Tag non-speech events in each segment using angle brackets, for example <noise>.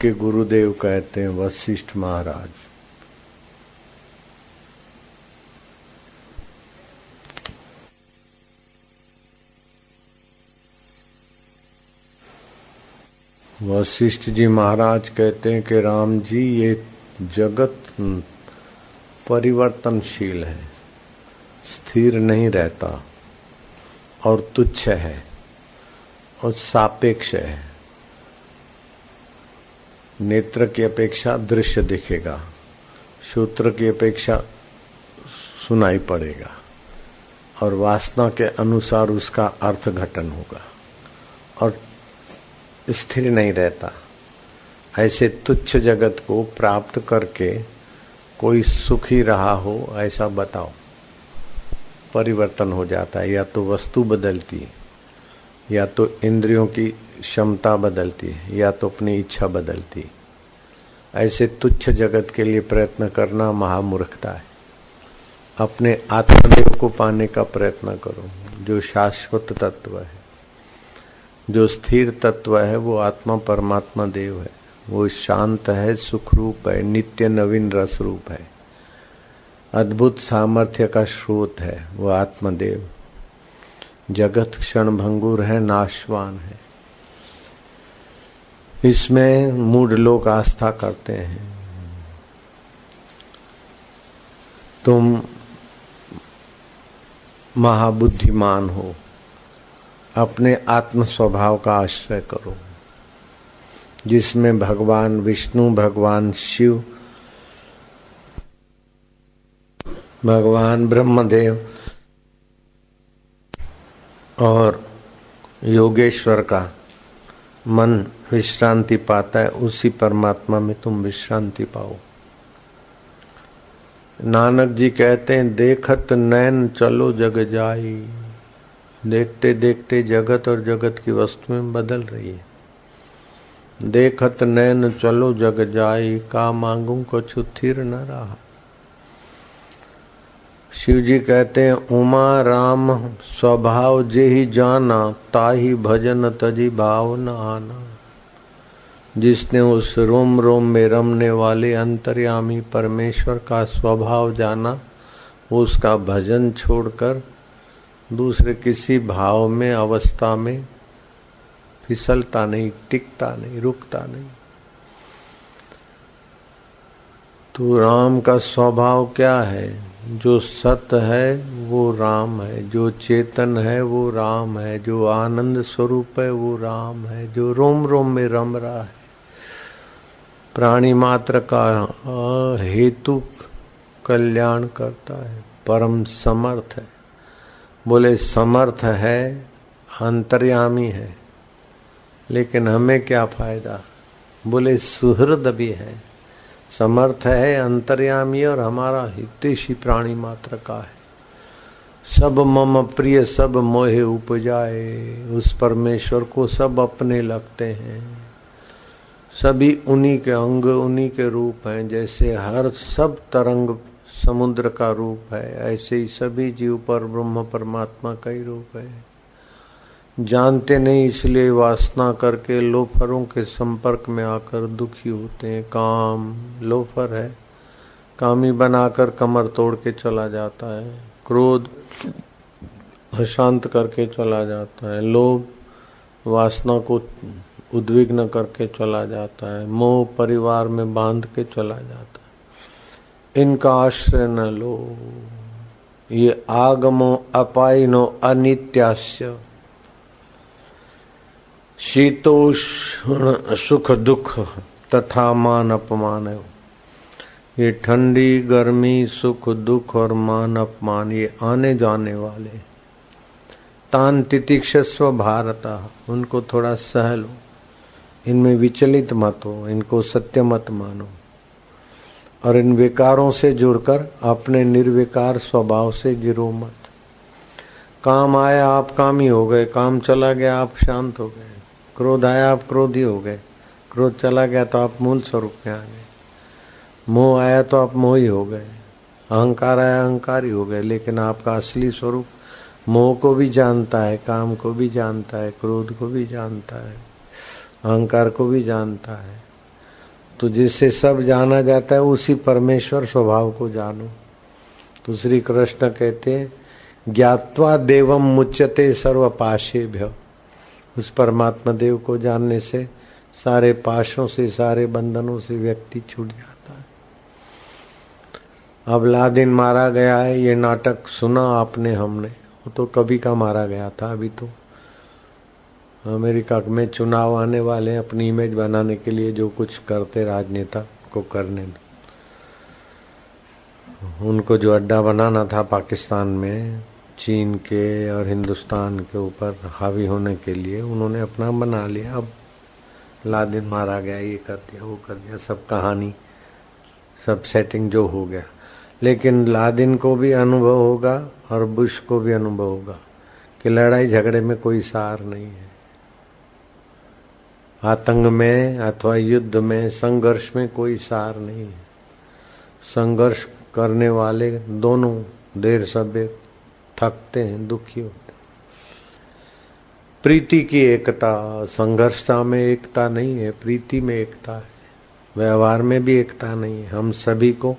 के गुरुदेव कहते हैं वशिष्ठ महाराज। वशिष्ठ जी महाराज कहते हैं कि राम जी, ये जगत परिवर्तनशील है, स्थिर नहीं रहता, और तुच्छ है, और सापेक्ष है। नेत्र की अपेक्षा दृश्य दिखेगा, सूत्र की अपेक्षा सुनाई पड़ेगा, और वासना के अनुसार उसका अर्थ घटन होगा, और स्थिर नहीं रहता। ऐसे तुच्छ जगत को प्राप्त करके कोई सुखी रहा हो, ऐसा बताओ, परिवर्तन हो जाता है, या तो वस्तु बदलती या तो इंद्रियों की क्षमता बदलती है, या तो अपनी इच्छा बदलती है। ऐसे तुच्छ जगत के लिए प्रयत्न करना महामूर्खता है। अपने आत्मदेव को पाने का प्रयत्न करो, जो शाश्वत तत्व है। जो स्थिर तत्व है, वो आत्मा परमात्मा देव है। वो शांत है सुख रूप है, नित्य नवीन रस रूप है। अद्भुत सामर्थ्य का स्रोत है, वो आत्मदेव। जगत क्षण भंगुर है, नाशवान है। इसमें मूड लोग आस्था करते हैं। तुम महाबुद्धिमान हो। अपने आत्म स्वभाव का आश्रय करो। जिसमें भगवान विष्णु, भगवान शिव, भगवान ब्रह्मदेव और योगेश्वर का मन विश्रांति पाता है, उसी परमात्मा में तुम विश्रांति पाओ। नानक जी कहते हैं, देखत नैन चलो जग जाई। देखते देखते जगत और जगत की वस्तुएँ बदल रही है। देखत नैन चलो जग जाई, का मांगू कुछ थिर न रहा। शिव जी कहते हैं, उमा राम, स्वभाव जे ही जाना, ताही भजन तजी भाव न आना। जिसने उस रोम रोम में रमने वाले अंतर्यामी परमेश्वर का स्वभाव जाना, उसका भजन छोड़कर दूसरे किसी भाव में, अवस्था में फिसलता नहीं, टिकता नहीं, रुकता नहीं। तो राम का स्वभाव क्या है? जो सत्य है, वो राम है। जो चेतन है, वो राम है। जो आनंद स्वरूप है, वो राम है। जो रोम रोम में रम रहा है। प्राणी मात्र का हेतु कल्याण करता है। परम समर्थ है। बोले, समर्थ है, अंतर्यामी है। लेकिन हमें क्या फ़ायदा? बोले, सुहृद भी है। समर्थ है, अंतर्यामी और हमारा हितेशी प्राणी मात्र का है। सब मम प्रिय, सब मोहे उपजाए। उस परमेश्वर को सब अपने लगते हैं। सभी उन्हीं के अंग, उन्हीं के रूप हैं, जैसे हर सब तरंग समुद्र का रूप है, ऐसे ही सभी जीव पर ब्रह्म परमात्मा का ही रूप है। जानते नहीं, इसलिए वासना करके लोफरों के संपर्क में आकर दुखी होते हैं। काम लोफर है। कामी बनाकर कमर तोड़ के चला जाता है। क्रोध अशांत करके चला जाता है। लोभ वासना को उद्विग्न करके चला जाता है, मोह परिवार में बाँध के चला जाता है। इनका आश्रय न लो। ये आगमो अपाइनो अनित्यास्य। शीतोष्ण सुख दुख तथा मान अपमान है। ये ठंडी, गर्मी, सुख दुख और मान अपमान, ये आने जाने वाले तान तितिक्षस्व भारत, उनको थोड़ा सह लो। इनमें विचलित मत हो, इनको सत्य मत मानो। और इन विकारों से जुड़कर अपने निर्विकार स्वभाव से गिरो मत। काम आया, आप काम ही हो गए, काम चला गया, आप शांत हो गए। क्रोध आया, आप क्रोधी हो गए। क्रोध चला गया तो आप मूल स्वरूप में आ गए। मोह आया तो आप मोही हो गए। अहंकार आया, अहंकारी हो गए। लेकिन आपका असली स्वरूप मोह को भी जानता है, काम को भी जानता है, क्रोध को भी जानता है। अहंकार को भी जानता है। तो जिससे सब जाना जाता है, उसी परमेश्वर स्वभाव को जानो। तो श्री कृष्ण कहते हैं, ज्ञातवा देवम मुच्यते सर्व पाशे भ्य उस परमात्मा देव को जानने से सारे पाशों से, सारे बंधनों से व्यक्ति छूट जाता है। अब लादिन मारा गया है, ये नाटक सुना आपने हमने। वो तो कभी का मारा गया था, अभी तो। अमेरिका में चुनाव आने वाले हैं अपनी इमेज बनाने के लिए जो कुछ करते राजनेता को करने। उनको जो अड्डा बनाना था पाकिस्तान में, चीन के और हिंदुस्तान के ऊपर हावी होने के लिए उन्होंने अपना बना लिया। अब लादिन मारा गया, ये कर दिया, वो कर दिया, सब कहानी, सब सेटिंग जो हो गया। लेकिन लादिन को भी अनुभव होगा और बुश को भी अनुभव होगा कि लड़ाई झगड़े में कोई सार नहीं है। आतंक में अथवा युद्ध में संघर्ष में कोई सार नहीं है। संघर्ष करने वाले दोनों देर सभ्य थकते हैं, दुखी होते हैं। प्रीति की एकता, संघर्षता में एकता नहीं है, प्रीति में एकता है। व्यवहार में भी एकता नहीं है। हम सभी को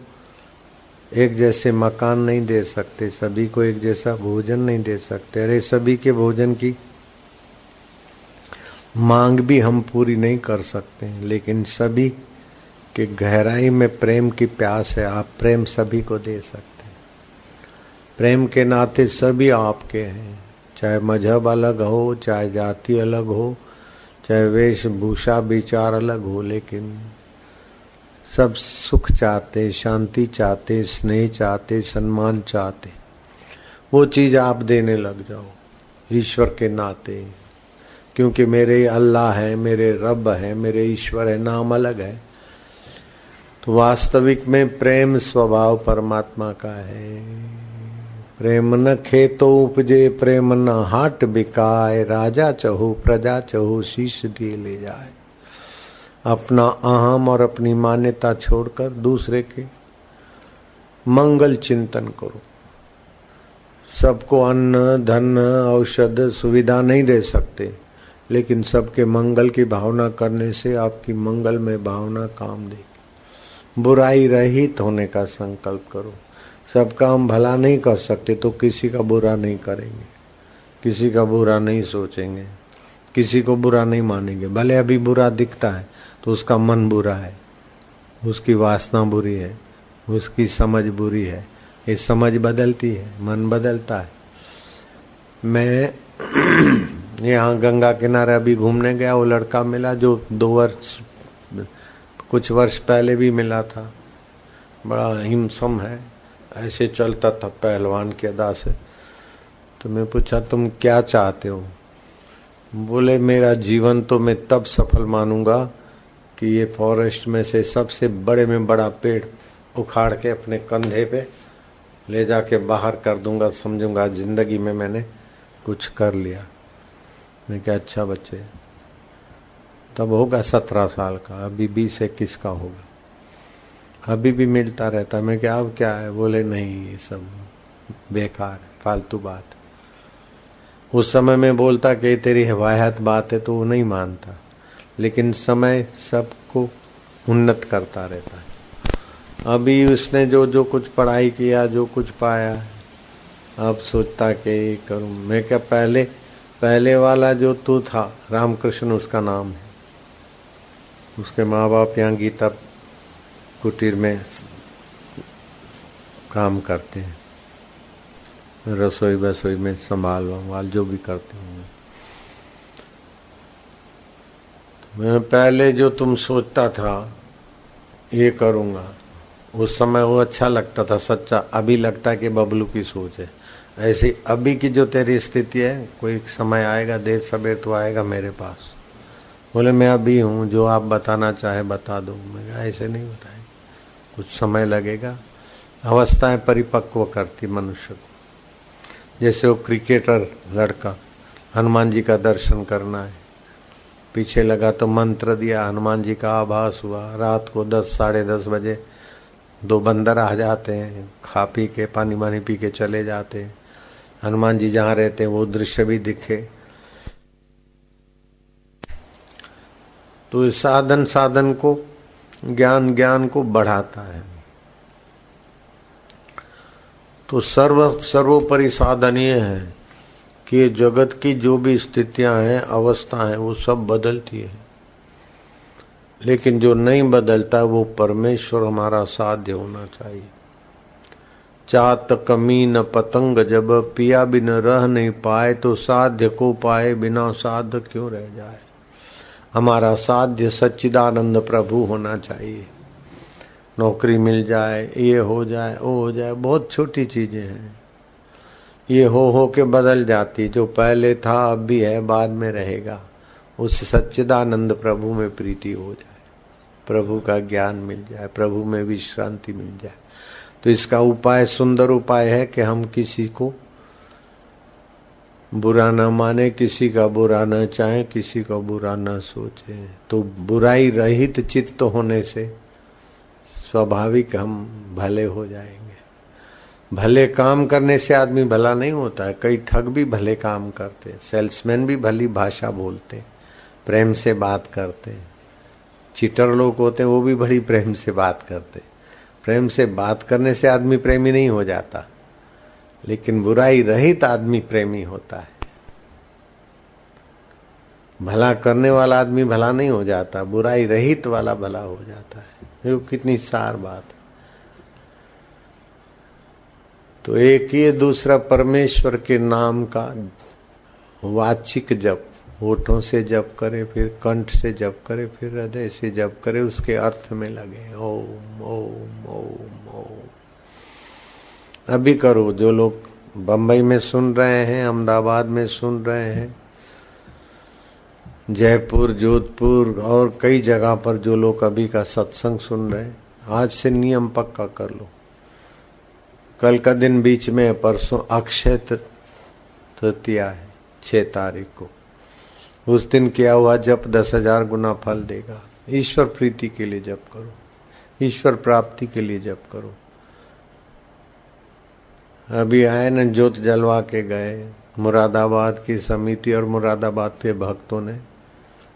एक जैसे मकान नहीं दे सकते, सभी को एक जैसा भोजन नहीं दे सकते। अरे, सभी के भोजन की मांग भी हम पूरी नहीं कर सकते हैं, लेकिन सभी के गहराई में प्रेम की प्यास है, आप प्रेम सभी को दे सकते हैं। प्रेम के नाते सभी आपके हैं, चाहे मज़हब अलग हो, चाहे जाति अलग हो, चाहे वेशभूषा, विचार अलग हो, लेकिन सब सुख चाहते, शांति चाहते, स्नेह चाहते, सम्मान चाहते। वो चीज़ आप देने लग जाओ, ईश्वर के नाते। क्योंकि मेरे अल्लाह है, मेरे रब है, मेरे ईश्वर है, नाम अलग है। तो वास्तविक में प्रेम स्वभाव परमात्मा का है। प्रेम न खेतो उपजे, प्रेम न हाट बिकाए। राजा चहु, प्रजा चहु, शीश दिए ले जाए। अपना अहम और अपनी मान्यता छोड़कर दूसरे के मंगल चिंतन करो। सबको अन्न, धन, औषध सुविधा नहीं दे सकते। लेकिन सबके मंगल की भावना करने से आपकी मंगल में भावना काम देगी। बुराई रहित होने का संकल्प करो। सबका हम भला नहीं कर सकते तो किसी का बुरा नहीं करेंगे। किसी का बुरा नहीं सोचेंगे। किसी को बुरा नहीं मानेंगे। भले अभी बुरा दिखता है तो उसका मन बुरा है। उसकी वासना बुरी है। उसकी समझ बुरी है। ये समझ बदलती है। मन बदलता है। मैं <clears throat> यहाँ गंगा किनारे अभी घूमने गया, वो लड़का मिला जो दो वर्ष, कुछ वर्ष पहले भी मिला था। बड़ा हिमसम है, ऐसे चलता था पहलवान के अदा से। तो मैं पूछा, तुम क्या चाहते हो? बोले, मेरा जीवन तो मैं तब सफल मानूँगा कि ये फॉरेस्ट में से सबसे बड़े में बड़ा पेड़ उखाड़ के अपने कंधे पे ले जाके बाहर कर दूँगा, समझूँगा, ज़िंदगी में मैंने कुछ कर लिया। मैं क्या अच्छा बच्चे, तब होगा सत्रह साल का, अभी बीस इक्कीस का होगा। अभी भी मिलता रहता मैं क्या अब क्या है? बोले, नहीं, ये सब बेकार है, फालतू बात उस समय में बोलता कि तेरी हवायात बात है तो वो नहीं मानता। लेकिन समय सबको उन्नत करता रहता है। अभी उसने जो जो कुछ पढ़ाई किया, जो कुछ पाया, अब सोचता कि करूँ। मैं क्या पहले पहले वाला जो तू था, रामकृष्ण, उसका नाम है। उसके माँ बाप यहाँ गीता कुटीर में काम करते हैं। रसोई बसोई में संभाल वंभाल जो भी करते होंगे। मैं पहले जो तुम सोचता था, ये करूँगा। उस समय वो अच्छा लगता था, सच्चा। अभी लगता है कि बबलू की सोच है। ऐसी अभी की जो तेरी स्थिति है, कोई समय आएगा, देर सवेर तो आएगा मेरे पास। बोले, मैं अभी हूँ, जो आप बताना चाहे बता दो। मैं ऐसे नहीं बताए कुछ समय लगेगा। अवस्थाएँ परिपक्व करती मनुष्य को। जैसे वो क्रिकेटर लड़का, हनुमान जी का दर्शन करना है। पीछे लगा तो मंत्र दिया, हनुमान जी का आभास हुआ। रात को दस, साढ़े दस बजे दो बंदर आ जाते हैं, खा पी के, पानी वानी पी के चले जाते हैं। हनुमान जी जहाँ रहते हैं, वो दृश्य भी दिखे। तो इस साधन साधन को, ज्ञान ज्ञान को बढ़ाता है। तो सर्व, सर्वोपरि साधन ये है कि जगत की जो भी स्थितियाँ हैं, अवस्था है, वो सब बदलती है। लेकिन जो नहीं बदलता, वो परमेश्वर हमारा साध्य होना चाहिए। चात कमी न पतंग जब पिया बिन रह नहीं पाए तो साध्य को पाए बिना साध क्यों रह जाए? हमारा साध्य सच्चिदानंद प्रभु होना चाहिए। नौकरी मिल जाए, ये हो जाए, वो हो जाए, बहुत छोटी चीज़ें हैं। ये हो हो के बदल जाती, जो पहले था अब भी है, बाद में रहेगा। उस सच्चिदानंद प्रभु में प्रीति हो जाए। प्रभु का ज्ञान मिल जाए, प्रभु में विश्रांति मिल जाए। तो इसका उपाय, सुंदर उपाय है कि हम किसी को बुरा न माने, किसी का बुरा ना चाहे, किसी का बुरा न सोचे। तो बुराई रहित चित्त होने से स्वाभाविक हम भले हो जाएँगे। भले काम करने से आदमी भला नहीं होता है। कई ठग भी भले काम करते सेल्समैन भी भली भाषा बोलते प्रेम से बात करते चीटर लोग होते हैं, वो भी बड़ी प्रेम से बात करते प्रेम से बात करने से आदमी प्रेमी नहीं हो जाता, लेकिन बुराई रहित आदमी प्रेमी होता है। भला करने वाला आदमी भला नहीं हो जाता, बुराई रहित वाला भला हो जाता है। ये कितनी सार बात है। तो एक ये दूसरा परमेश्वर के नाम का वाचिक जप। होठों से जप करे, फिर कंठ से जप करे, फिर हृदय से जप करे, उसके अर्थ में लगे, ओम ओम ओम ओम। अभी करो, जो लोग बम्बई में सुन रहे हैं, अहमदाबाद में सुन रहे हैं, जयपुर, जोधपुर और कई जगह पर जो लोग अभी का सत्संग सुन रहे हैं, आज से नियम पक्का कर लो। कल का दिन बीच में परसों अक्षय तृतीया है, छह तारीख को। उस दिन किया हुआ? जप दस हज़ार गुना फल देगा। ईश्वर प्रीति के लिए जप करो। ईश्वर प्राप्ति के लिए जप करो। अभी आए न, ज्योत जलवा के गए। मुरादाबाद की समिति और मुरादाबाद के भक्तों ने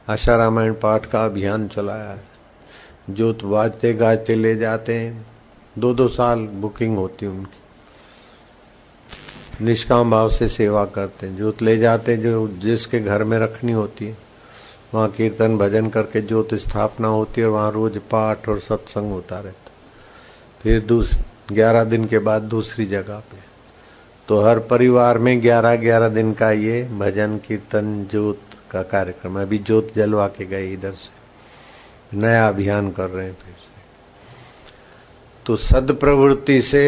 आशा रामायण पाठ का अभियान चलाया। है ज्योत बाजते गाजते ले जाते हैं। दो दो साल बुकिंग होती है उनकी। निष्काम भाव से सेवा करते हैं। ज्योत ले जाते हैं, जो जिसके घर में रखनी होती है। वहाँ कीर्तन भजन करके ज्योत स्थापना होती है और वहाँ रोज पाठ और सत्संग होता रहता फिर दूस, ग्यारह दिन के बाद दूसरी जगह पे। तो हर परिवार में ग्यारह ग्यारह दिन का ये भजन, कीर्तन, ज्योत का कार्यक्रम अभी ज्योत जलवा के गए इधर से। नया अभियान कर रहे हैं फिर से। तो सद प्रवृत्ति से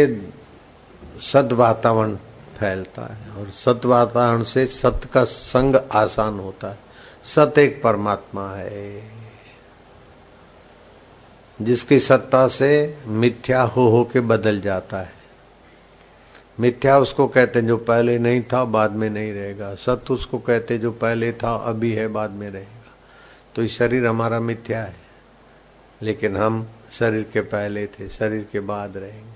सद वातावरण फैलता है और सत वातावरण से सत का संग आसान होता है। सत एक परमात्मा है। जिसकी सत्ता से मिथ्या हो हो के बदल जाता है। मिथ्या उसको कहते हैं जो पहले नहीं था, बाद में नहीं रहेगा। सत्य उसको कहते जो पहले था, अभी है, बाद में रहेगा। तो ये शरीर हमारा मिथ्या है। लेकिन हम शरीर के पहले थे, शरीर के बाद रहेंगे।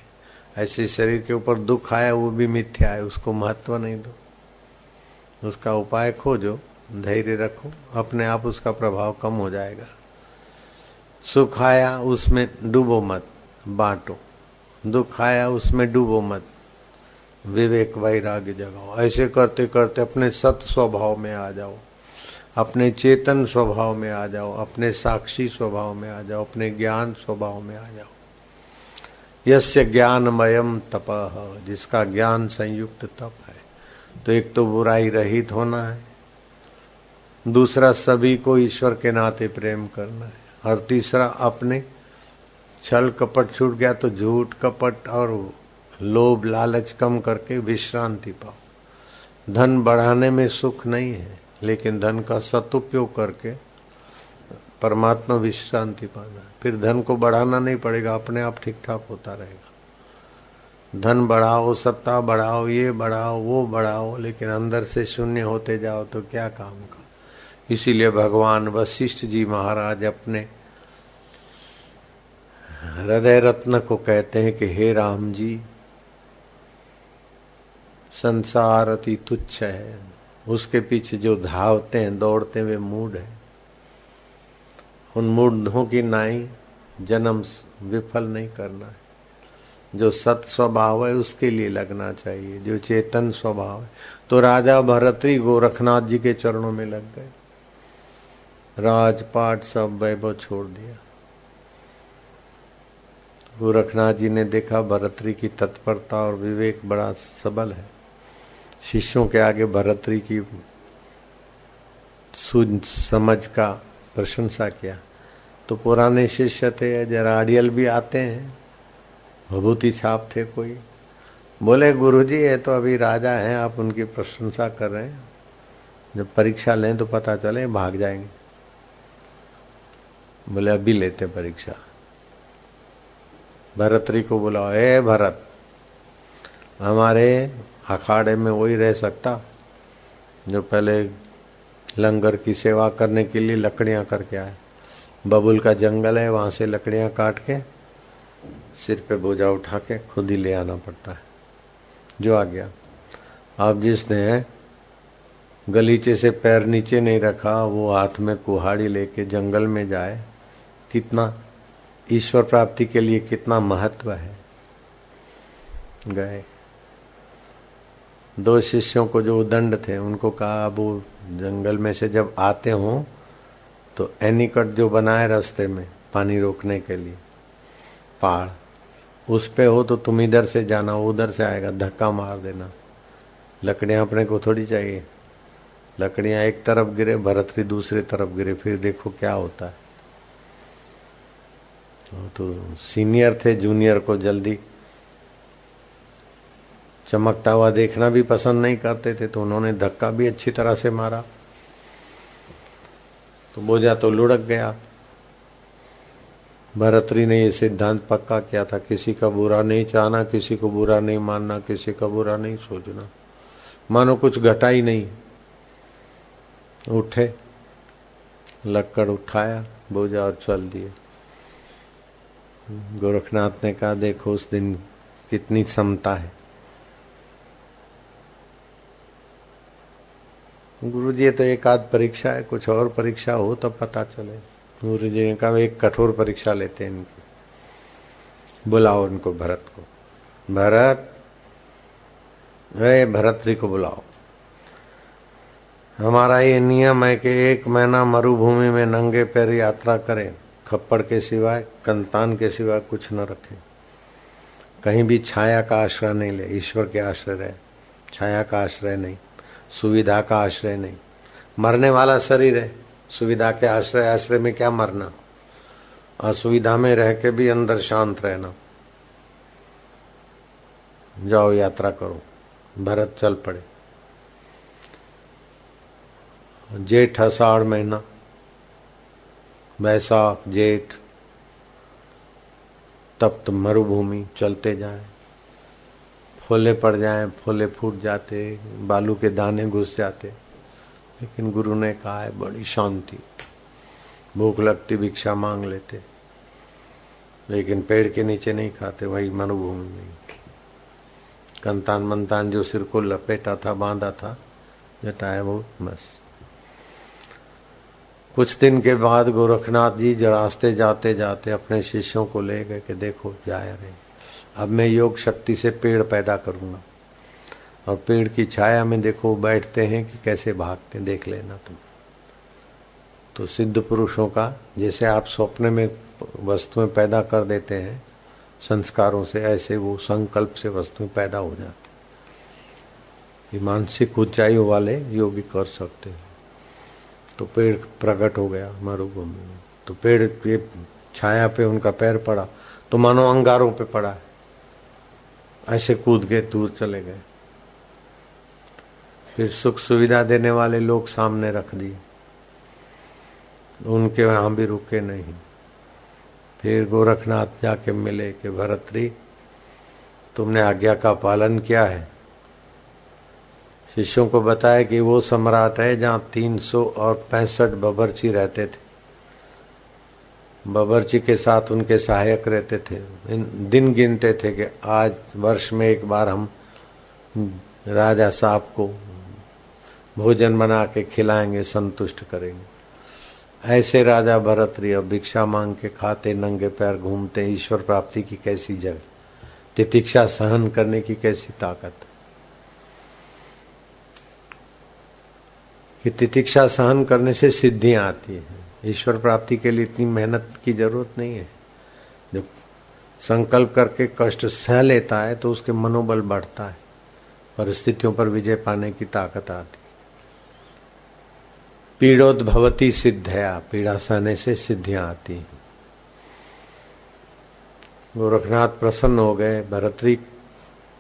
ऐसे शरीर के ऊपर दुख आया, वो भी मिथ्या है, उसको महत्व नहीं दो। उसका उपाय खोजो, धैर्य रखो, अपने आप उसका प्रभाव कम हो जाएगा। सुख आया, उसमें डूबो मत, बांटो। दुख आया, उसमें डूबो मत, विवेक वैराग्य जगाओ। ऐसे करते करते अपने सत स्वभाव में आ जाओ, अपने चेतन स्वभाव में आ जाओ, अपने साक्षी स्वभाव में आ जाओ, अपने ज्ञान स्वभाव में आ जाओ। यस्य ज्ञानमयम तप, जिसका ज्ञान संयुक्त तप है। तो एक तो बुराई रहित होना है, दूसरा सभी को ईश्वर के नाते प्रेम करना है, और तीसरा अपने छल कपट छूट गया तो झूठ कपट और लोभ लालच कम करके विश्रांति पाओ। धन बढ़ाने में सुख नहीं है, लेकिन धन का सदुपयोग करके परमात्मा विश्रांति पाना फिर धन को बढ़ाना नहीं पड़ेगा, अपने आप ठीक ठाक होता रहेगा। धन बढ़ाओ, सत्ता बढ़ाओ, ये बढ़ाओ, वो बढ़ाओ, लेकिन अंदर से शून्य होते जाओ तो क्या काम का? इसीलिए भगवान वशिष्ठ जी महाराज अपने हृदय रत्न को कहते हैं कि, हे राम जी, संसार अति तुच्छ है। उसके पीछे जो धावते हैं, दौड़ते हैं, वे मूड है। उन मूर्धों की नाई जन्म विफल नहीं करना है। जो सत स्वभाव है, उसके लिए लगना चाहिए। जो चेतन स्वभाव है। तो राजा भरतरी गोरखनाथ जी के चरणों में लग गए। राजपाट सब वैभव छोड़ दिया। गोरखनाथ जी ने देखा भरतरी की तत्परता और विवेक बड़ा सबल है। शिष्यों के आगे भरतरी की समझ का प्रशंसा किया। तो पुराने शिष्य थे, जरा अड़ियल भी आते हैं। भभूति छाप थे कोई। बोले, गुरुजी, ये तो अभी राजा हैं, आप उनकी प्रशंसा कर रहे हैं। जब परीक्षा लें तो पता चले, भाग जाएँगे। बोले, अभी लेते परीक्षा। भरतरी को बुलाओ ए भरत, हमारे अखाड़े में वही रह सकता, जो पहले लंगर की सेवा करने के लिए लकड़ियाँ करके आए। बबुल का जंगल है, वहाँ से लकड़ियाँ काट के सिर पे बोझा उठा के खुद ही ले आना पड़ता है। जो आ गया। अब जिसने गलीचे से पैर नीचे नहीं रखा, वो हाथ में कुहाड़ी लेके जंगल में जाए, कितना ईश्वर प्राप्ति के लिए कितना महत्व है। गए। दो शिष्यों को जो दंड थे, उनको कहा, अब वो जंगल में से जब आते हो तो एनिकट जो बनाए रास्ते में पानी रोकने के लिए पहाड़ उस पे हो तो तुम इधर से जाना उधर से आएगा धक्का मार देना। लकड़ियाँ अपने को थोड़ी चाहिए। लकड़ियाँ एक तरफ़ गिरे भरतरी दूसरे तरफ़ गिरे फिर देखो क्या होता है। तो, तो सीनियर थे जूनियर को जल्दी। चमकता हुआ देखना भी पसंद नहीं करते थे तो उन्होंने धक्का भी अच्छी तरह से मारा। तो बोझा तो लुढ़क गया। भरतरी ने ये सिद्धांत पक्का किया था, किसी का बुरा नहीं चाहना, किसी को बुरा नहीं मानना, किसी का बुरा नहीं सोचना। मानो कुछ घटा ही नहीं। उठे, लक्कड़ उठाया, बोझा और चल दिए। गोरखनाथ ने कहा, देखो उस दिन कितनी समता है। गुरु जी तो एक आध परीक्षा है, कुछ और परीक्षा हो तब तो पता चले। गुरु जी ने कहा, एक कठोर परीक्षा लेते हैं इनकी। बुलाओ उनको भरत को। भरत वे भरतरी को बुलाओ। हमारा ये नियम है कि एक महीना मरुभूमि में नंगे पैर यात्रा करें, खप्पड़ के सिवाय, कंतान के सिवाय कुछ न रखें। कहीं भी छाया का आश्रय नहीं ले, ईश्वर के आश्रय रहे, छाया का आश्रय नहीं। सुविधा का आश्रय नहीं। मरने वाला शरीर है, सुविधा के आश्रय आश्रय में क्या मरना? असुविधा में रह के भी अंदर शांत रहना। जाओ यात्रा करो, भरत चल पड़े। जेठ अषाढ़ महीना बैसाख जेठ, तप्त मरुभूमि चलते जाए। फोले पड़ जाए, फोले फूट जाते, बालू के दाने घुस जाते। लेकिन गुरु ने कहा है, बड़ी शांति। भूख लगती, भिक्षा मांग लेते। लेकिन पेड़ के नीचे नहीं खाते, वही मरुभूमि में। कंतान मंतान जो सिर को लपेटा था, बांधा था जटाया वो बस। कुछ दिन के बाद गोरखनाथ जी रास्ते जाते जाते अपने शिष्यों को ले गए कि देखो जा रहे अब मैं योग शक्ति से पेड़ पैदा करूँगा। और पेड़ की छाया में देखो, बैठते हैं कि कैसे भागते देख लेना तुम। तो सिद्ध पुरुषों का, जैसे आप स्वप्न में वस्तुएँ पैदा कर देते हैं, संस्कारों से ऐसे वो संकल्प से वस्तुएँ पैदा हो जाती मानसिक ऊंचाइयों वाले योगी कर सकते हैं। तो पेड़ प्रकट हो गया मरुभूमि में। तो पेड़ पे छाया पे उनका पैर पड़ा तो मानो अंगारों पे पड़ा है। ऐसे कूद के दूर चले गए। फिर सुख सुविधा देने वाले लोग सामने रख दिए। उनके वहाँ भी रुके नहीं। फिर गोरखनाथ जाके मिले कि, भरतरी, तुमने आज्ञा का पालन किया है। शिष्यों को बताया कि वो सम्राट है जहाँ तीन सौ और पैंसठ बबरची रहते थे। बबरची के साथ उनके सहायक रहते थे। दिन गिनते थे कि आज वर्ष में एक बार हम राजा साहब को भोजन बना के खिलाएँगे, संतुष्ट करेंगे। ऐसे राजा भरत अब भिक्षा मांग के खाते, नंगे पैर घूमते ईश्वर प्राप्ति की कैसी जगह? तितिक्षा सहन करने की कैसी ताकत? ये तितिक्षा सहन करने से सिद्धियाँ आती हैं। ईश्वर प्राप्ति के लिए इतनी मेहनत की ज़रूरत नहीं है। जब संकल्प करके कष्ट सह लेता है तो उसके मनोबल बढ़ता है, परिस्थितियों पर विजय पाने की ताकत आती है। पीड़ोद्भवती सिद्धया, पीड़ा सहने से सिद्धियाँ आती हैं। गोरखनाथ प्रसन्न हो गए, भरतरी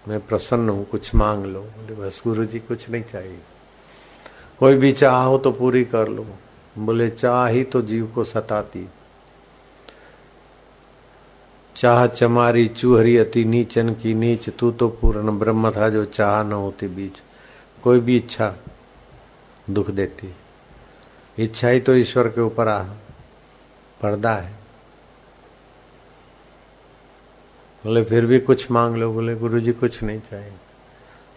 मैं प्रसन्न हूँ, कुछ मांग लो। बोले, बस गुरु जी कुछ नहीं चाहिए। कोई भी चाह हो तो पूरी कर लो। बोले, चाह ही तो जीव को सताती। चाह चमारी चूहरी अति नीचन की नीच, तू तो पूर्ण ब्रह्म था जो चाह न होती बीच। कोई भी इच्छा दुख देती। इच्छा ही तो ईश्वर के ऊपर आ, पर्दा है। बोले, फिर भी कुछ मांग लो, बोले गुरु जी कुछ नहीं चाहिए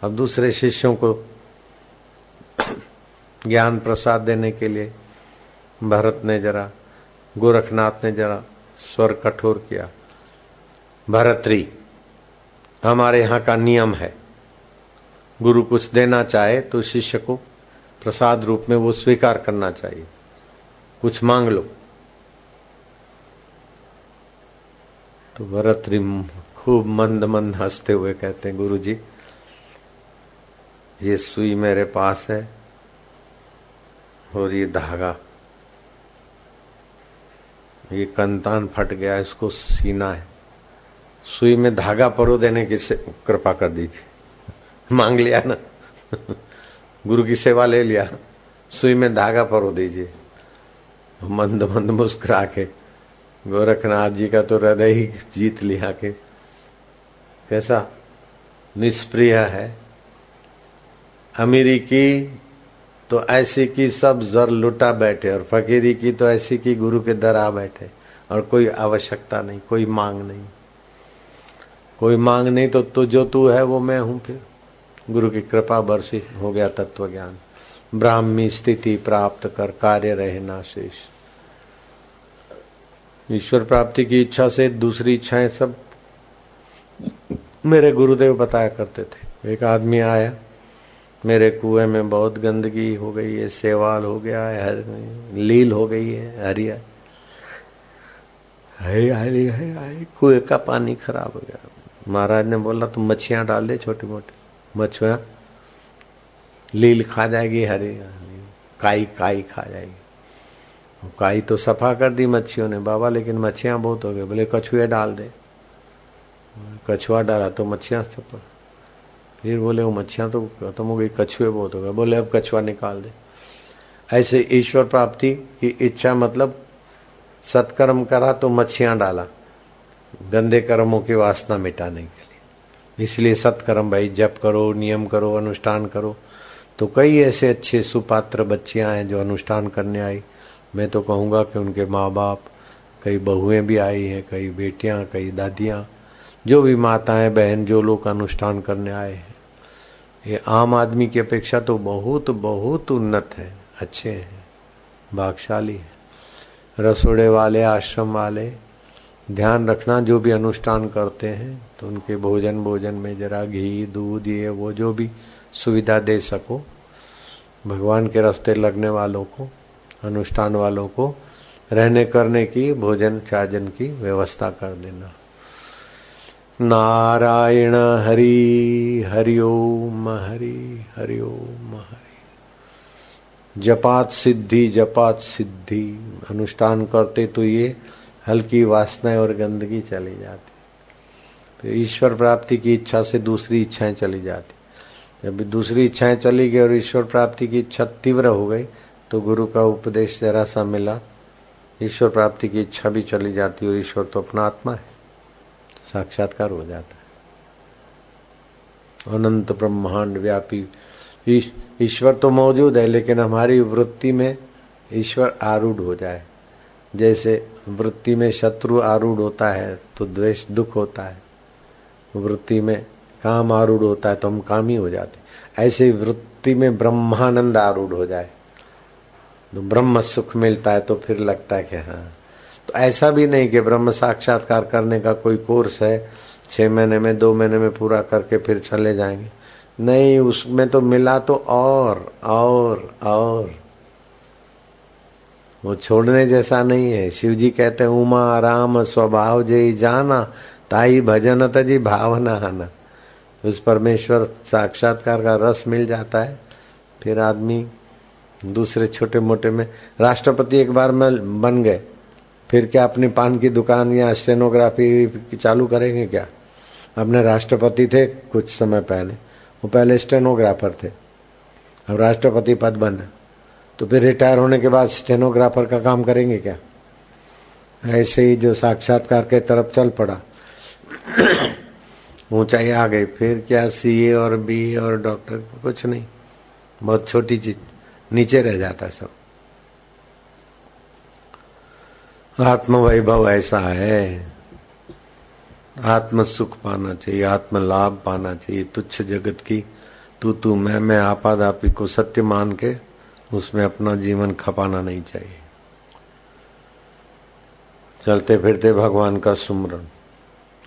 अब दूसरे शिष्यों को <coughs> ज्ञान प्रसाद देने के लिए भरत ने जरा, गोरखनाथ ने जरा स्वर कठोर किया। भरतरी, हमारे यहाँ का नियम है। गुरु कुछ देना चाहे तो शिष्य को प्रसाद रूप में वो स्वीकार करना चाहिए। कुछ मांग लो। तो भरतरी खूब मंद मंद हँसते हुए कहते हैं गुरु जी ये सुई मेरे पास है और ये धागा ये कंतान फट गया, इसको सीना है। सुई में धागा परो देने की कृपा कर दीजिए। मांग लिया ना। गुरु की सेवा ले लिया। सुई में धागा परो दीजिए। मंद मंद मुस्कुरा के गोरखनाथ जी का तो हृदय ही जीत लिया के। कैसा? निष्प्रिय है। अमीरी की तो ऐसी की सब जर लुटा बैठे और फकीरी की तो ऐसी की गुरु के दर आ बैठे और कोई आवश्यकता नहीं, कोई मांग नहीं। कोई मांग नहीं तो तू जो तू है वो मैं हूँ फिर। गुरु की कृपा बरसी हो गया तत्व ज्ञान ब्राह्मी स्थिति प्राप्त कर, कार्य रहे ना शेष। ईश्वर प्राप्ति की इच्छा से दूसरी इच्छाएँ सब मेरे गुरुदेव बताया करते थे। एक आदमी आया मेरे कुएँ में बहुत गंदगी हो गई है सेवाल हो गया है, हर लील हो गई है हरिया हरियाली है कुएँ का पानी खराब हो गया। महाराज ने बोला, तुम मच्छियाँ डाल दे छोटी मोटी मछुआ लील खा जाएगी हरी काई काई खा जाएगी। काई तो सफ़ा कर दी मच्छियों ने, बाबा, लेकिन मच्छियाँ बहुत हो गए बोले, कछुए डाल दे। कछुआ डाला तो मच्छियाँ सफ़ा फिर बोले वो मच्छियाँ तो खत्म हो गई, कछुए बहुत हो गए। बोले, अब कछुआ निकाल दे। ऐसे ईश्वर प्राप्ति की इच्छा मतलब सत्कर्म करा तो मच्छियाँ डाला, गंदे कर्मों की वासना मिटाने के लिए। इसलिए सत्कर्म, भाई, जप करो, नियम करो, अनुष्ठान करो। तो कई ऐसे अच्छे सुपात्र बच्चियाँ हैं जो अनुष्ठान करने आई। मैं तो कहूँगा कि उनके माँ बाप कई बहुएँ भी आई हैं, कई बेटियाँ, कई दादियाँ, जो भी माताएँ, बहन, जो लोग अनुष्ठान करने आए हैं। ये आम आदमी की अपेक्षा तो बहुत बहुत उन्नत है, अच्छे हैं, भागशाली है। रसोड़े वाले, आश्रम वाले, ध्यान रखना, जो भी अनुष्ठान करते हैं तो उनके भोजन भोजन में जरा घी, दूध, ये, वो, जो भी सुविधा दे सको, भगवान के रास्ते लगने वालों को, अनुष्ठान वालों को रहने करने की भोजन चाजन की व्यवस्था कर देना। नारायण हरि हरिओम हरि हरिओम हरि। जपात सिद्धि जपात सिद्धि। अनुष्ठान करते तो ये हल्की वासनाएँ और गंदगी चली जाती। फिर ईश्वर प्राप्ति की इच्छा से दूसरी इच्छाएँ चली जाती। जब दूसरी इच्छाएँ चली गई और ईश्वर प्राप्ति की इच्छा तीव्र हो गई तो गुरु का उपदेश जरा सा मिला। ईश्वर प्राप्ति की इच्छा भी चली जाती और ईश्वर तो अपना आत्मा है। साक्षात्कार हो जाता है। अनंत ब्रह्मांड व्यापी। ईश्वर तो मौजूद है, लेकिन हमारी वृत्ति में ईश्वर आरूढ़ हो जाए। जैसे वृत्ति में शत्रु आरूढ़ होता है तो द्वेष दुख होता है। वृत्ति में काम आरूढ़ होता है तो हम कामी हो जाते ऐसे वृत्ति में ब्रह्मानंद आरूढ़ हो जाए। तो ब्रह्म सुख मिलता है तो फिर लगता है कि हाँ तो ऐसा भी नहीं कि ब्रह्म साक्षात्कार करने का कोई कोर्स है, छह महीने में, दो महीने में पूरा करके फिर चले जाएँगे। नहीं, उसमें तो मिला तो और और और। वो छोड़ने जैसा नहीं है। शिव जी कहते हैं, उमा राम स्वभाव जय जाना, ताई भजन तजी भावना आना उस परमेश्वर साक्षात्कार का रस मिल जाता है। फिर आदमी दूसरे छोटे मोटे में, राष्ट्रपति एक बार में बन गए। फिर क्या अपनी पान की दुकान या स्टेनोग्राफी चालू करेंगे क्या? अपने राष्ट्रपति थे कुछ समय पहले। वो पहले स्टेनोग्राफर थे। अब राष्ट्रपति पद बना तो फिर रिटायर होने के बाद स्टेनोग्राफर का काम करेंगे क्या? ऐसे ही जो साक्षात्कार के तरफ़ चल पड़ा। ऊंचाई आ गई फिर क्या सीए और बी और डॉक्टर कुछ नहीं। बहुत छोटी चीज़। नीचे रह जाता सब। आत्म वैभव ऐसा है। आत्म सुख पाना चाहिए, आत्म लाभ पाना चाहिए। तुच्छ जगत की तू तू मैं मैं आपादापी को सत्य मान के उसमें अपना जीवन खपाना नहीं चाहिए। चलते फिरते भगवान का सुमरण।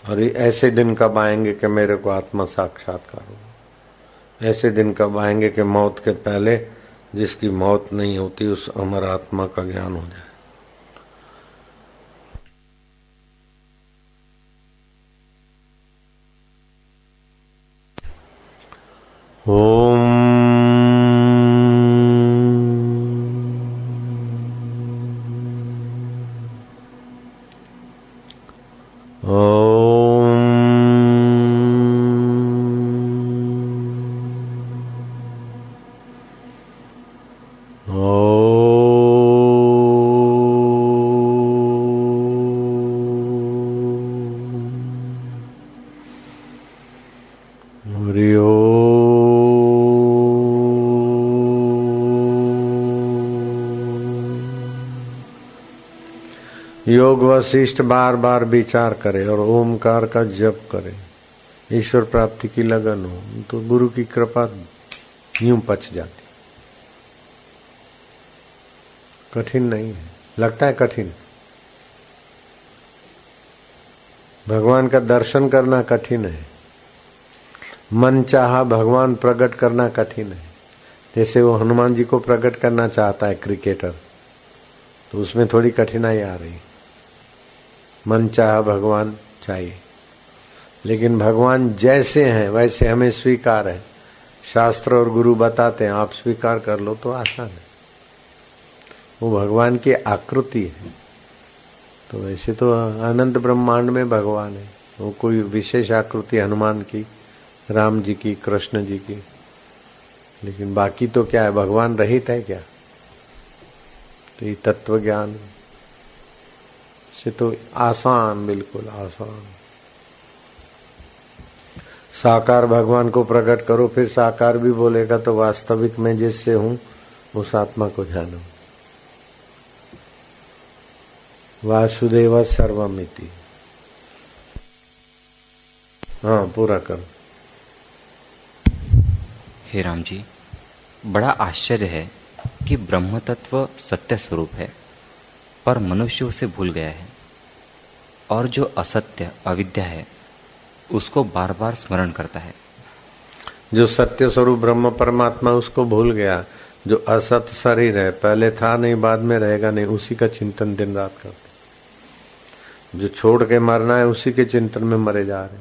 और ऐसे दिन कब आएँगे कि मेरे को आत्मा साक्षात्कार हो? ऐसे दिन कब आएँगे कि मौत के पहले जिसकी मौत नहीं होती, उस अमर आत्मा का ज्ञान हो जाए? ओम योग वशिष्ठ बार बार विचार करे और ओमकार का जप करे। ईश्वर प्राप्ति की लगन हो तो गुरु की कृपा यूँ पच जाती। कठिन नहीं है। लगता है कठिन। भगवान का दर्शन करना कठिन है। मन चाहा भगवान प्रकट करना कठिन है। जैसे वो हनुमान जी को प्रकट करना चाहता है क्रिकेटर तो उसमें थोड़ी कठिनाई आ रही। मन चाह भगवान चाहिए। लेकिन भगवान जैसे हैं, वैसे हमें स्वीकार है। शास्त्र और गुरु बताते हैं, आप स्वीकार कर लो तो आसान है। वो भगवान की आकृति है। तो वैसे तो अनंत ब्रह्मांड में भगवान है। वो कोई विशेष आकृति हनुमान की, राम जी की, कृष्ण जी की। लेकिन बाकी तो क्या है, भगवान रहित है क्या? तो ये तत्व ज्ञान से तो आसान, बिल्कुल आसान। साकार भगवान को प्रकट करो, फिर साकार भी बोलेगा तो वास्तविक में जिससे हूँ, उस आत्मा को जानो वासुदेव सर्वमिति। हाँ पूरा करो। हे राम जी बड़ा आश्चर्य है कि ब्रह्म तत्व सत्य स्वरूप है, पर मनुष्य उसे भूल गया है। और जो असत्य, अविद्या है, उसको बार बार स्मरण करता है। जो सत्य स्वरूप ब्रह्म परमात्मा, उसको भूल गया। जो असत शरीर है, पहले था नहीं, बाद में रहेगा नहीं, उसी का चिंतन दिन रात करते जो छोड़ के मरना है, उसी के चिंतन में मरे जा रहे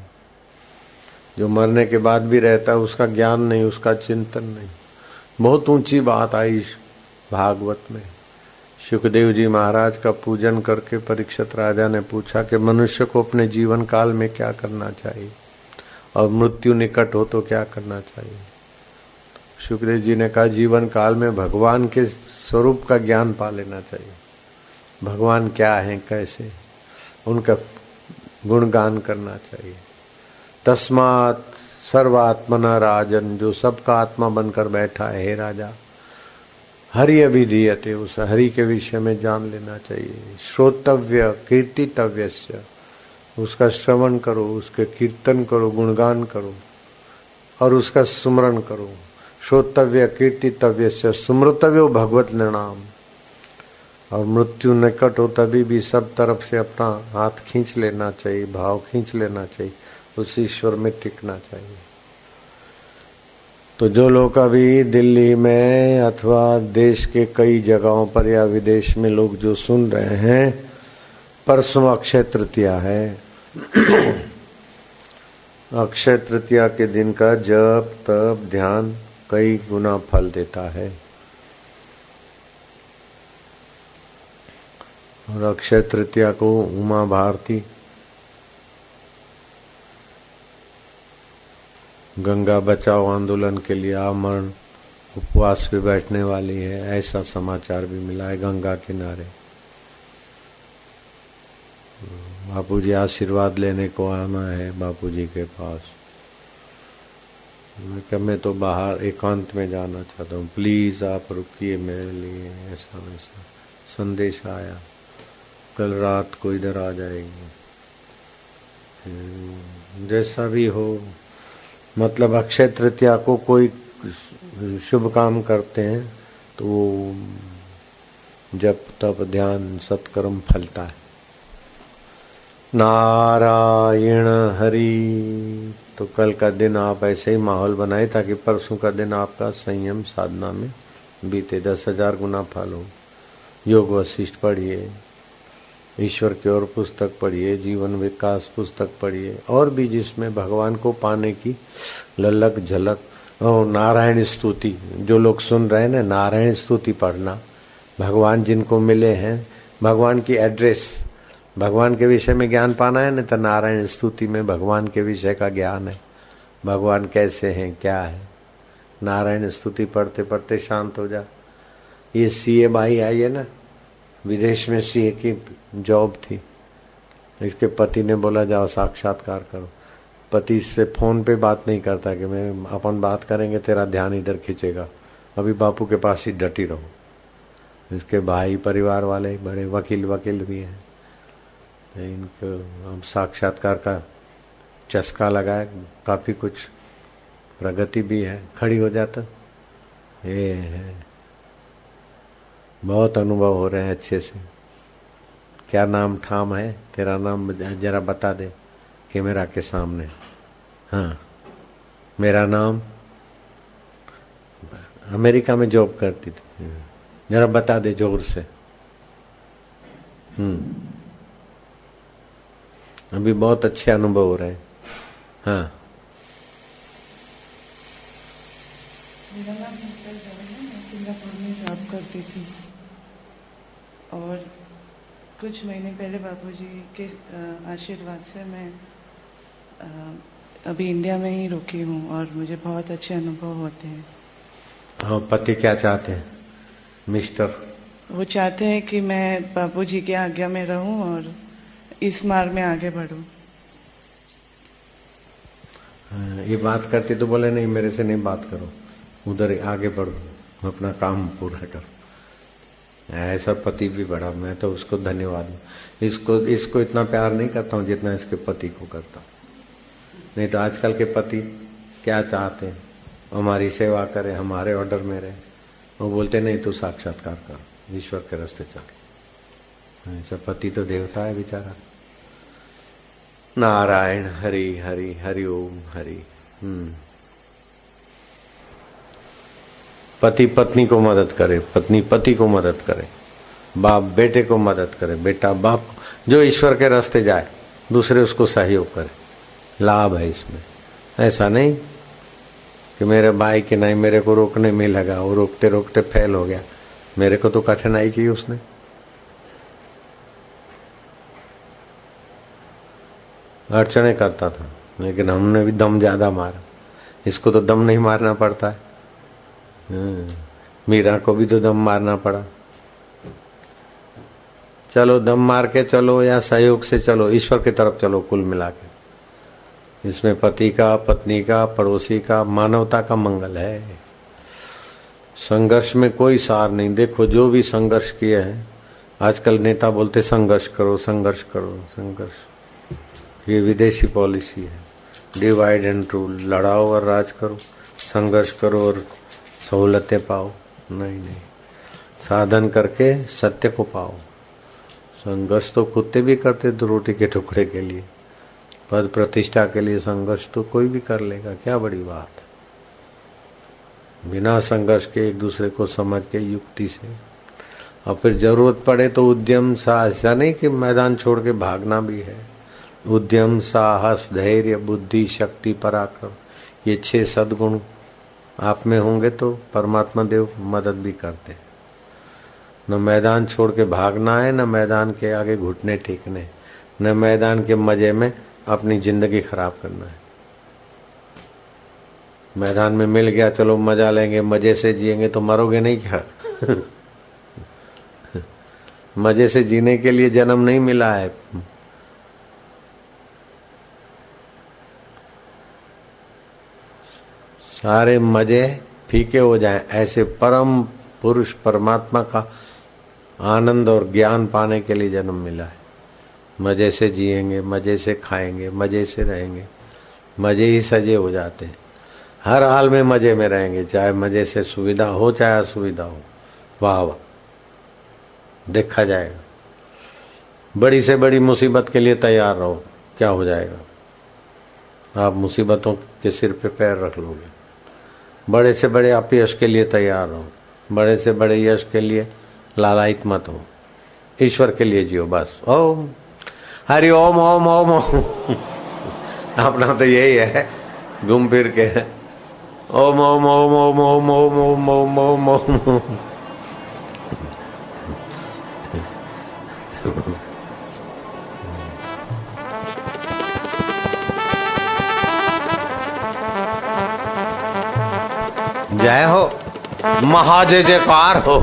जो मरने के बाद भी रहता है, उसका ज्ञान नहीं, उसका चिंतन नहीं। बहुत ऊँची बात आई भागवत में। सुखदेव जी महाराज का पूजन करके परीक्षित राजा ने पूछा कि मनुष्य को अपने जीवन काल में क्या करना चाहिए? और मृत्यु निकट हो तो क्या करना चाहिए? सुखदेव जी ने कहा, जीवन काल में भगवान के स्वरूप का ज्ञान पा लेना चाहिए। भगवान क्या है, कैसे? उनका गुणगान करना चाहिए। तस्मात सर्वात्मना राजन, जो सबका आत्मा बनकर बैठा है, हे राजा हरि अभिधीयते उस हरि के विषय में जान लेना चाहिए। श्रोतव्य कीर्तितव्य उसका श्रवण करो, उसके कीर्तन करो, गुणगान करो, और उसका स्मरण करो। श्रोतव्य कीर्तितव्य सुमृतव्यो भगवत निर्णाम और मृत्यु निकट हो तभी भी सब तरफ़ से अपना हाथ खींच लेना चाहिए, भाव खींच लेना चाहिए, उस ईश्वर में टिकना चाहिए। तो जो लोग अभी दिल्ली में अथवा देश के कई जगहों पर या विदेश में लोग जो सुन रहे हैं, परसों अक्षय तृतीया है। अक्षय तृतीया के दिन का जप, तप, ध्यान कई गुना फल देता है। और अक्षय तृतीया को उमा भारती गंगा बचाओ आंदोलन के लिए आमरण, उपवास पे बैठने वाली है, ऐसा समाचार भी मिला है गंगा किनारे। बापू जी आशीर्वाद लेने को आना है बापू जी के पास। मैं क्या मैं तो बाहर एकांत में जाना चाहता हूँ। प्लीज़ आप रुकिए मेरे लिए। ऐसा वैसा संदेश आया। कल रात को इधर आ जाएगी। जैसा भी हो मतलब अक्षय तृतीया को कोई शुभ काम करते हैं तो वो जब तब ध्यान, सत्कर्म फलता है। नारायण हरि तो कल का दिन आप ऐसे ही माहौल बनाए ताकि परसों का दिन आपका संयम साधना में बीते दस हज़ार गुना फल हो। योग वशिष्ठ पढ़िए। ईश्वर की ओर पुस्तक पढ़िए, जीवन विकास पुस्तक पढ़िए, और भी जिसमें भगवान को पाने की ललक झलक, और नारायण स्तुति, जो लोग सुन रहे हैं ना, नारायण स्तुति पढ़ना, भगवान जिनको मिले हैं, भगवान की एड्रेस, भगवान के विषय में ज्ञान पाना है ना तो नारायण स्तुति में भगवान के विषय का ज्ञान है, भगवान कैसे हैं, क्या है? नारायण स्तुति पढ़ते पढ़ते शांत हो जा। ये सीए बाई आई है ना? विदेश में सीए की जॉब थी। इसके पति ने बोला, जाओ साक्षात्कार करो। पति से फ़ोन पे बात नहीं करता कि मैं, अपन बात करेंगे, तेरा ध्यान इधर खींचेगा। अभी बापू के पास ही डटी रहो। इसके भाई परिवार वाले, बड़े वकील वकील भी हैं। तो इनको अब साक्षात्कार का चस्का लगाए काफ़ी कुछ प्रगति भी है, खड़ी हो जाता। ये है। बहुत अनुभव हो रहे हैं अच्छे से। क्या नाम ठाम है? तेरा नाम जरा बता दे कैमरा के सामने। हाँ मेरा नाम? अमेरिका में जॉब करती थी। जरा बता दे ज़ोर से। हम्म। अभी बहुत अच्छे अनुभव हो रहे हैं। हाँ। मेरा नाम सिंगापुर में जॉब करती थी। और कुछ महीने पहले बापूजी के आशीर्वाद से मैं अभी इंडिया में ही रुकी हूँ और मुझे बहुत अच्छे अनुभव होते हैं। हाँ पति क्या चाहते हैं? मिस्टर? वो चाहते हैं कि मैं बापूजी के आज्ञा में रहूँ और इस मार्ग में आगे बढ़ूं। ये बात करती तो बोले नहीं मेरे से नहीं बात करो। उधर आगे बढ़ो। अपना काम पूरा करो। ऐसा पति भी बड़ा, मैं तो उसको धन्यवाद। इसको इसको इतना प्यार नहीं करता हूँ जितना इसके पति को करता हूँ। नहीं तो आजकल के पति क्या चाहते हैं? हमारी सेवा करे, हमारे ऑर्डर में रहे। वो बोलते, नहीं, तू साक्षात्कार कर, ईश्वर के रास्ते चल। ऐसा पति तो देवता है बेचारा। नारायण, हरि हरि हरि ओम, हरि। हम्म। पति पत्नी को मदद करे, पत्नी पति को मदद करे, बाप बेटे को मदद करे, बेटा बाप जो ईश्वर के रास्ते जाए, दूसरे उसको सहयोग करे। लाभ है इसमें। ऐसा नहीं कि मेरे भाई के नहीं, मेरे को रोकने में लगा, वो रोकते रोकते फेल हो गया। मेरे को तो कठिनाई की उसने। अड़चने करता था, लेकिन हमने भी दम ज़्यादा मारा। इसको तो दम नहीं मारना पड़ता है। मीरा को भी तो दम मारना पड़ा। चलो, दम मार के चलो या सहयोग से चलो, ईश्वर की तरफ़ चलो कुल मिला के। इसमें पति का, पत्नी का, पड़ोसी का, मानवता का मंगल है। संघर्ष में कोई सार नहीं। देखो, जो भी संघर्ष किए हैं, आजकल नेता बोलते संघर्ष करो संघर्ष करो, संघर्ष। ये विदेशी पॉलिसी है। डिवाइड एंड रूल, लड़ाओ और राज करो, संघर्ष करो और सहूलतें पाओ। नहीं नहीं। साधन करके सत्य को पाओ। संघर्ष तो कुत्ते भी करते दो रोटी के टुकड़े के लिए। पद प्रतिष्ठा के लिए संघर्ष तो कोई भी कर लेगा, क्या बड़ी बात बिना संघर्ष के एक दूसरे को समझ के युक्ति से। और फिर ज़रूरत पड़े तो उद्यम साहस ऐसा नहीं कि मैदान छोड़ के भागना भी है। उद्यम, साहस, धैर्य, बुद्धि, शक्ति, पराक्रम, ये छह सदगुण आप में होंगे तो परमात्मा देव मदद भी करते। न मैदान छोड़ के भागना है, न मैदान के आगे घुटने टेकने। न मैदान के मज़े में अपनी ज़िंदगी खराब करना है। मैदान में मिल गया, चलो मज़ा लेंगे, मज़े से जिएँगे तो मरोगे नहीं क्या? <laughs> मज़े से जीने के लिए जन्म नहीं मिला है। सारे मज़े फीके हो जाएँ, ऐसे परम पुरुष परमात्मा का आनंद और ज्ञान पाने के लिए जन्म मिला है। मज़े से जिएँगे, मज़े से खाएँगे, मज़े से रहेंगे, मज़े ही सजे हो जाते हैं। हर हाल में मज़े में रहेंगे, चाहे मज़े से सुविधा हो, चाहे असुविधा हो। वाह वाह। देखा जाएगा। बड़ी से बड़ी मुसीबत के लिए तैयार रहो, क्या हो जाएगा? आप मुसीबतों के सिर पे पैर रख लोगे। बड़े से बड़े आप यश के लिए तैयार हो बड़े से बड़े यश के लिए लालायित मत हो ईश्वर के लिए जियो बस ओम हरि ओम ओम ओम ओम अपना तो यही है घूम फिर के ओम ओम ओम ओम ओम ओम ओम ओम ओम ओम जय हो। महाजय जयकार हो।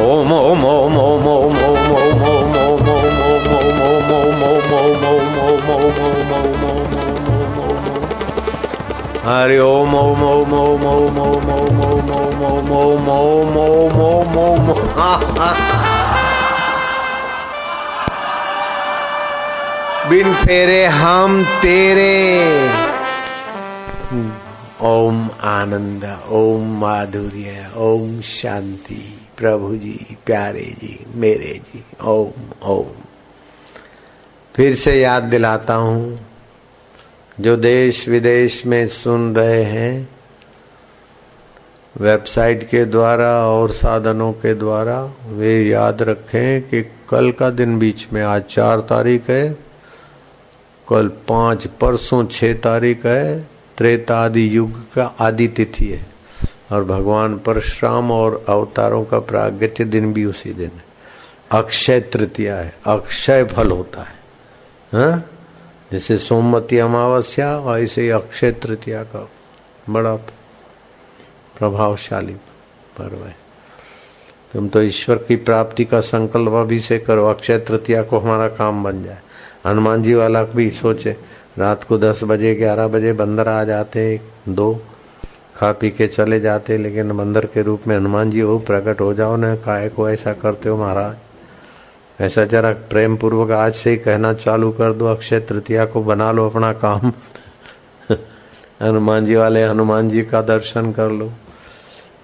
Om om om om om om om om om om Hari om om om om om om om om om om om om om om बिन फेरे हम तेरे ओम आनंद ओम माधुर्य ओम शांति प्रभु जी, प्यारे जी, मेरे जी, ओम ओम। फिर से याद दिलाता हूँ, जो देश विदेश में सुन रहे हैं, वेबसाइट के द्वारा और साधनों के द्वारा, वे याद रखें कि कल का दिन बीच में आज चार तारीख है, कल पाँच, परसों छह तारीख है त्रेता आदि युग का आदि तिथि है। और भगवान परशुराम और अवतारों का प्रागत्य दिन भी उसी दिन है। अक्षय तृतीया है, अक्षय फल होता है। हा? जैसे सोमवती अमावस्या ऐसे ही अक्षय तृतीया का बड़ा प्रभावशाली पर्व है। तुम तो ईश्वर की प्राप्ति का संकल्प अभी से करो, अक्षय तृतीया को हमारा काम बन जाए। हनुमान जी वाला भी सोचे, रात को दस बजे, ग्यारह बजे बंदर आ जाते दो। खा पी के चले जाते, लेकिन मंदिर के रूप में हनुमान जी हो प्रकट हो जाओ न, काय को ऐसा करते हो महाराज? ऐसा जरा प्रेम पूर्वक आज से ही कहना चालू कर दो, अक्षय तृतीया को बना लो अपना काम। <laughs> हनुमान जी वाले, हनुमान जी का दर्शन कर लो।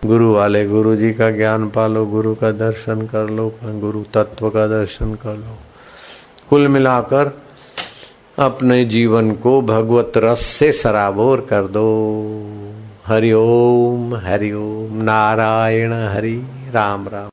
गुरु वाले, गुरु जी का ज्ञान पालो, गुरु का दर्शन कर लो गुरु तत्व का दर्शन कर लो। कुल मिलाकर अपने जीवन को भगवत रस से सराबोर कर दो। हरि ओम हरि ओम नारायण हरि राम राम।